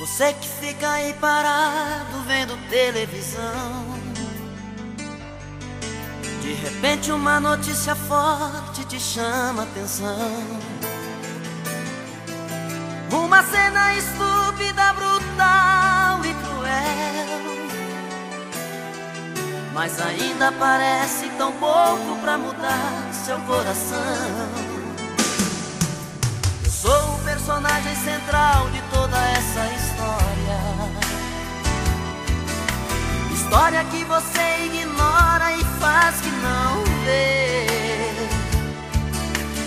Você que fica aí parado vendo televisão. De repente uma notícia forte te chama atenção. Uma cena estúpida, brutal e cruel. Mas ainda parece tão pouco pra mudar seu coração personagem central de toda essa história. História que você ignora e faz que não vê.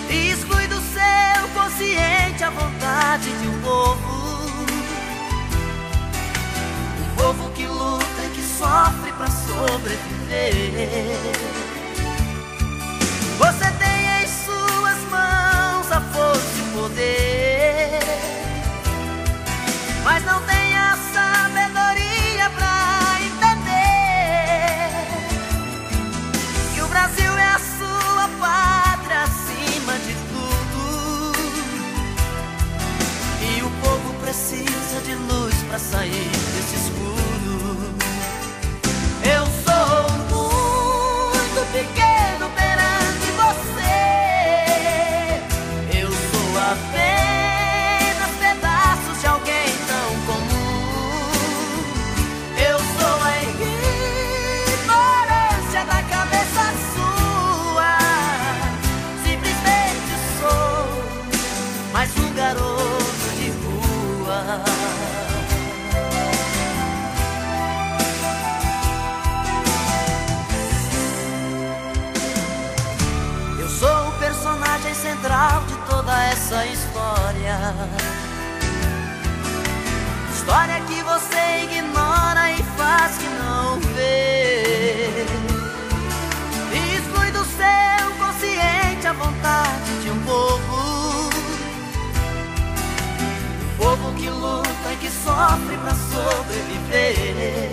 E exclui do seu consciente a vontade de um povo. Um povo que luta e que sofre para sobreviver. Toda essa história. História que você ignora e faz que não vê. Exclui do seu consciente a vontade de um povo. Um povo que luta e que sofre para sobreviver.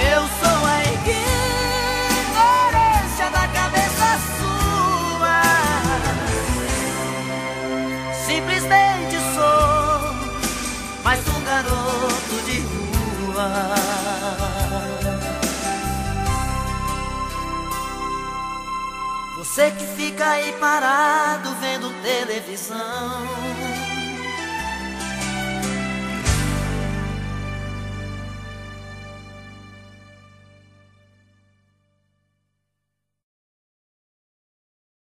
Eu sou a ignorância da cabeça sua. Simplesmente sou mais um garoto de rua. Você que fica aí parado vendo televisão